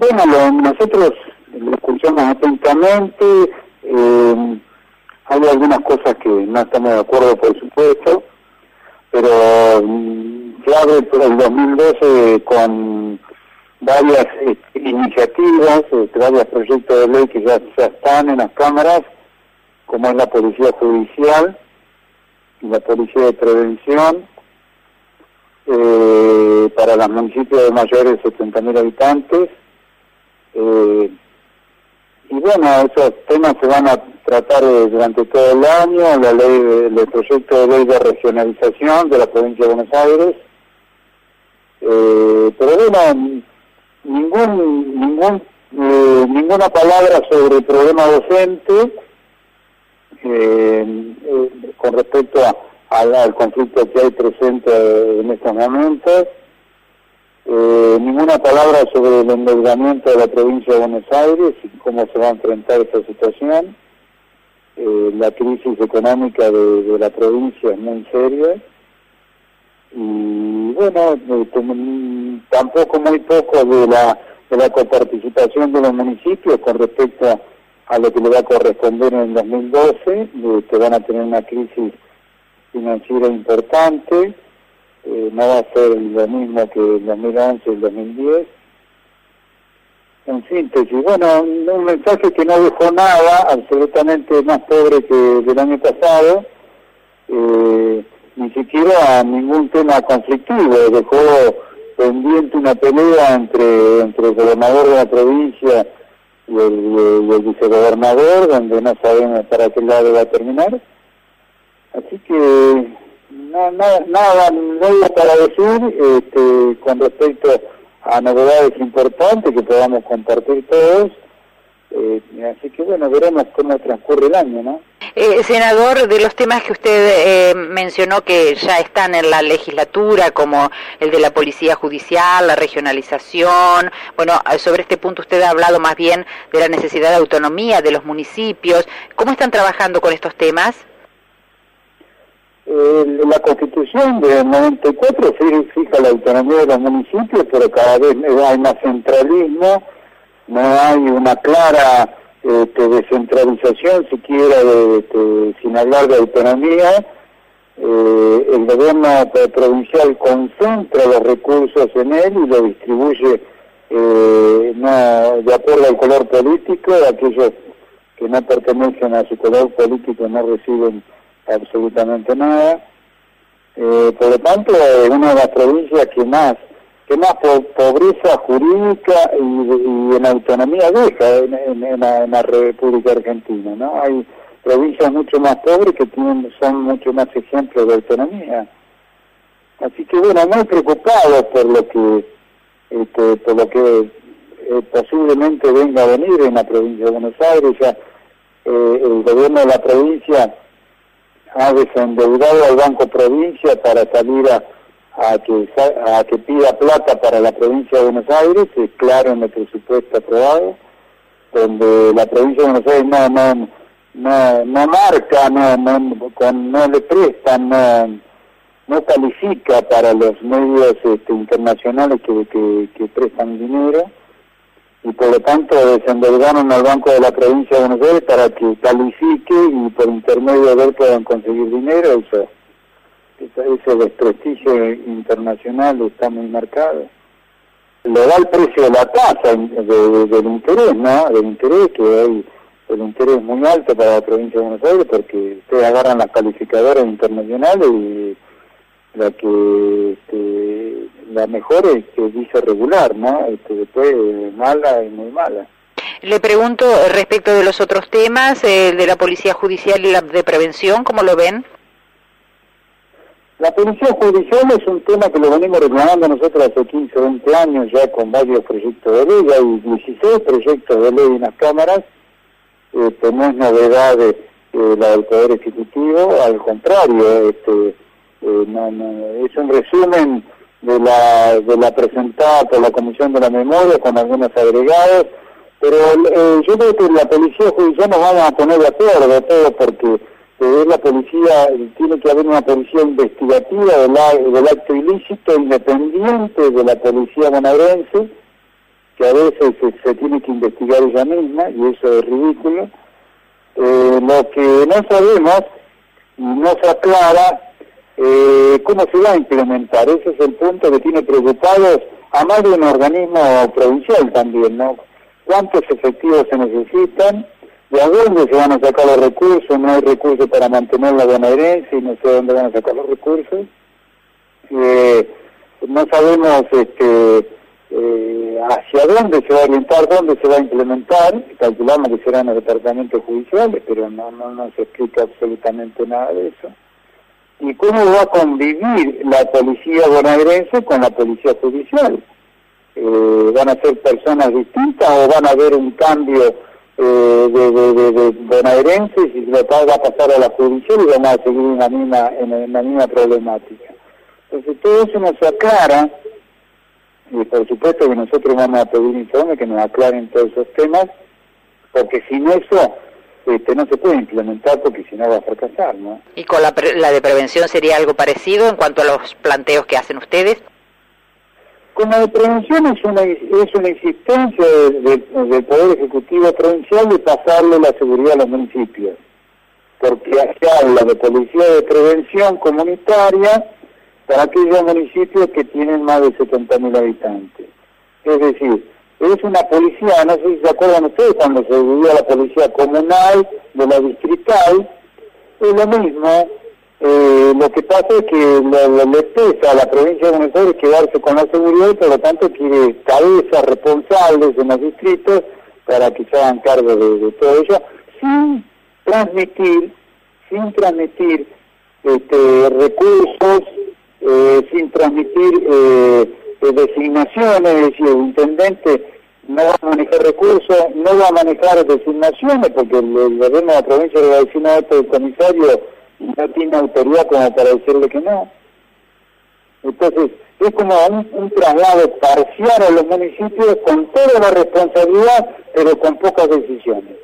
Bueno, nosotros lo escuchamos atentamente, eh, hay algunas cosas que no estamos de acuerdo, por supuesto, pero mm, se abre por el 2012 con varias este, iniciativas, este, varios proyectos de ley que ya, ya están en las cámaras, como es la Policía Judicial y la Policía de Prevención, eh, para los municipios de mayores de 70.000 habitantes. Eh, y bueno, esos temas se van a tratar durante todo el año, la ley, el proyecto de ley de regionalización de la provincia de Buenos Aires. Eh, pero bueno, ningún, ningún, eh, ninguna palabra sobre el problema docente eh, con respecto al conflicto que hay presente en estos momentos. Eh, ninguna palabra sobre el endeudamiento de la provincia de Buenos Aires y cómo se va a enfrentar esta situación. Eh, la crisis económica de, la provincia es muy seria. Y bueno, eh, tampoco muy poco de la, de la coparticipación de los municipios con respecto a lo que le va a corresponder en el 2012, que van a tener una crisis financiera importante eh, no va a ser lo mismo que el 2011 y el 2010. En síntesis, bueno, un mensaje que no dejó nada, absolutamente más pobre que del año pasado, eh, ni siquiera ningún tema conflictivo, dejó pendiente una pelea entre, entre el gobernador de la provincia y el, y el vicegobernador, donde no sabemos para qué lado va a terminar. Así que no, nada, nada nuevo para decir este, con respecto a novedades importantes que podamos compartir todos. Eh, así que bueno, veremos cómo transcurre el año, ¿no? Eh, senador, de los temas que usted eh, mencionó que ya están en la legislatura, como el de la policía judicial, la regionalización, bueno, sobre este punto usted ha hablado más bien de la necesidad de autonomía de los municipios. ¿Cómo están trabajando con estos temas? Eh, la constitución del 94 fija la autonomía de los municipios, pero cada vez hay más centralismo, no hay una clara este, descentralización siquiera de, sin hablar de autonomía. Eh, el gobierno provincial concentra los recursos en él y lo distribuye eh, no, de acuerdo al color político, aquellos que no pertenecen a su color político no reciben absolutamente nada. Eh, por lo tanto, es una de las provincias que más que más pobreza jurídica y, en autonomía deja en, la, República Argentina, ¿no? Hay provincias mucho más pobres que tienen son mucho más ejemplos de autonomía. Así que bueno, muy preocupados por lo que este, por lo que eh, posiblemente venga a venir en la provincia de Buenos Aires, ya eh, el gobierno de la provincia ha desendeudado al Banco Provincia para salir a, a, que, a que pida plata para la provincia de Buenos Aires, es claro en el presupuesto aprobado, donde la provincia de Buenos Aires no, no, no, no marca, no, no, con, no le prestan, no, no califica para los medios este, internacionales que, que, que prestan dinero y por lo tanto desendeudaron al Banco de la Provincia de Buenos Aires para que califique y por intermedio de él puedan conseguir dinero. Eso, ese desprestigio internacional está muy marcado. Le da el precio de la tasa del interés, ¿no? Del interés, que hay el interés muy alto para la provincia de Buenos Aires porque ustedes agarran las calificadoras internacionales y la que este, la mejor es que dice regular, ¿no? Este, después mala y muy mala. Le pregunto respecto de los otros temas, el de la policía judicial y la de prevención, ¿cómo lo ven? La policía judicial es un tema que lo venimos reclamando nosotros hace 15 o 20 años ya con varios proyectos de ley, hay 16 proyectos de ley en las cámaras, este, no es novedad de, la del Poder Ejecutivo, al contrario, este, eh, no, no, es un resumen de la, de la presentada por la Comisión de la Memoria con algunos agregados, pero eh, yo creo que la Policía Judicial nos vamos a poner de acuerdo todo porque eh, la policía, tiene que haber una policía investigativa del, del acto ilícito independiente de la policía bonaerense que a veces se, tiene que investigar ella misma, y eso es ridículo. Eh, lo que no sabemos no se aclara eh, cómo se va a implementar. Ese es el punto que tiene preocupados a más de un organismo provincial también, ¿no? ¿Cuántos efectivos se necesitan? ¿De dónde se van a sacar los recursos? No hay recursos para mantener la bonaerense y no sé dónde van a sacar los recursos. Eh, no sabemos este, eh, hacia dónde se va a orientar, dónde se va a implementar. Calculamos que serán los departamentos judiciales, pero no, no, no explica absolutamente nada de eso. ¿Y cómo va a convivir la policía bonaerense con la policía judicial? Eh, ¿Van a ser personas distintas o van a haber un cambio eh, de, de, de, bonaerenses y lo va a pasar a la judicial y vamos a seguir en la misma, en la misma problemática? Entonces todo eso nos aclara, y por supuesto que nosotros vamos a pedir informe que nos aclaren todos esos temas, porque sin eso este, no se puede implementar porque si no va a fracasar, ¿no? ¿Y con la, la de prevención sería algo parecido en cuanto a los planteos que hacen ustedes? Con la de prevención es una, es una insistencia del Poder Ejecutivo Provincial de pasarle la seguridad a los municipios, porque se habla de policía de prevención comunitaria para aquellos municipios que tienen más de 70.000 habitantes. Es decir, es una policía, no sé si se acuerdan ustedes cuando se vivía la policía comunal, de la distrital, es lo mismo, eh, lo que pasa es que le, pesa a la provincia de Buenos Aires quedarse con la seguridad y por lo tanto quiere cabezas responsables en los distritos para que se hagan cargo de, todo ello, sin transmitir, sin transmitir este, recursos eh, sin transmitir eh, eh, designaciones, es el intendente no va a manejar recursos, no va a manejar designaciones, porque el, gobierno de la provincia le va a decir no, este comisario no tiene autoridad como para decirle que no. Entonces, es como un, traslado parcial a los municipios con toda la responsabilidad, pero con pocas decisiones.